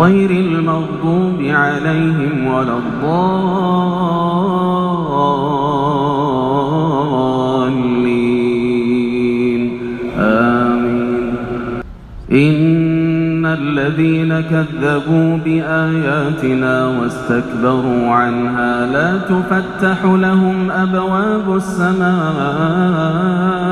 غير المغضوب عليهم ولا الضالين. آمين. إن الذين كذبوا بآياتنا واستكبروا عنها لا تفتح لهم أبواب السماء.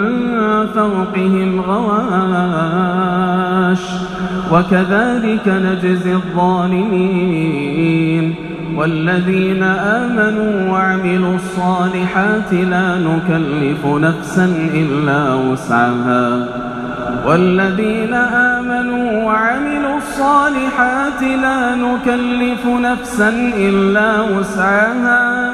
فوقهم غواش وكذلك نجزي الظالمين والذين آمنوا وعملوا الصالحات لا نكلف نفسا إلا وسعها والذين آمنوا وعملوا الصالحات لا نكلف نفسا إلا وسعها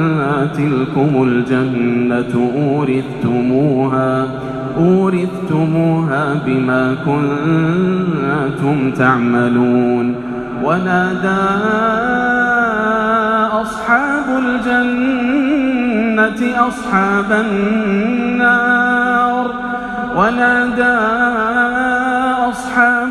تلكم الجنة أورثتموها أورثتموها بما كنتم تعملون. ونادى أصحاب الجنة أصحاب النار ونادى أصحاب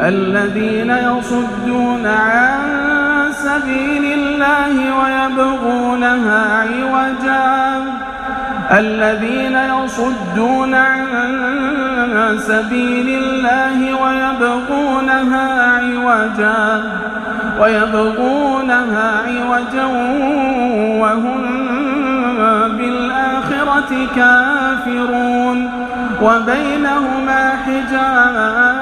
الذين يصدون عن سبيل الله ويبغونها عوجا. الذين يصدون عن سبيل الله ويبغونها عوجا. ويبغونها عوجا وهم بالآخرة كافرون. وبينهما حجاب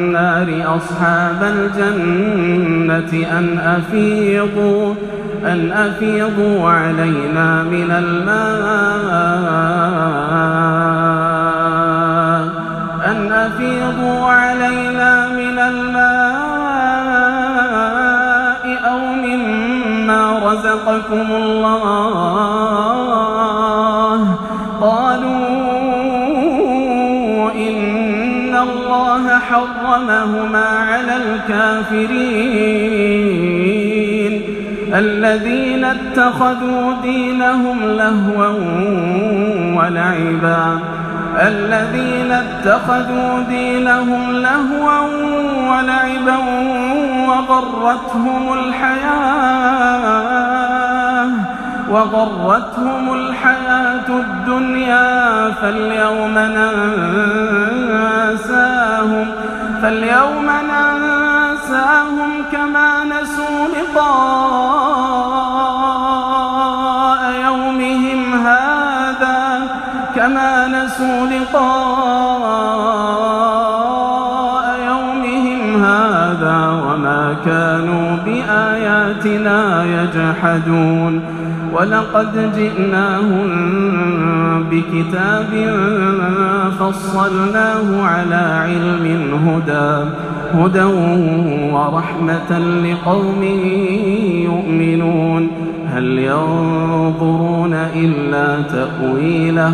أصحاب الجنة أن أفيضوا أن أفيضوا علينا من الماء أن أفيضوا علينا من الماء أو مما رزقكم الله. حرمهما على الكافرين الذين اتخذوا دينهم لهوا ولعبا الذين اتخذوا دينهم لهوا ولعبا وغرتهم الحياة وغرتهم الحياة الدنيا فاليوم ننساهم فاليوم ننساهم كما نسوا لقاء يومهم هذا كما نسوا لقاء كانوا بآياتنا يجحدون ولقد جئناهم بكتاب فصلناه على علم هدى هدى ورحمة لقوم يؤمنون. هل ينظرون إلا تأويله؟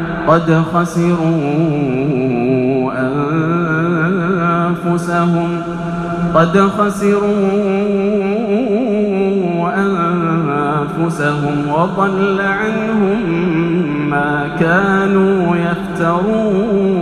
قد خسروا أنفسهم. قد خسروا أنفسهم وضل عنهم ما كانوا يفترون.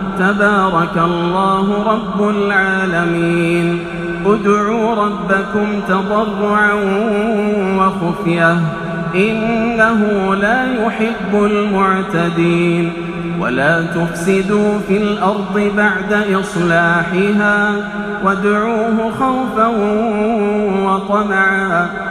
تبارك الله رب العالمين. ادعوا ربكم تضرعا وخفية. إنه لا يحب المعتدين. ولا تفسدوا في الأرض بعد إصلاحها. وادعوه خوفا وطمعا.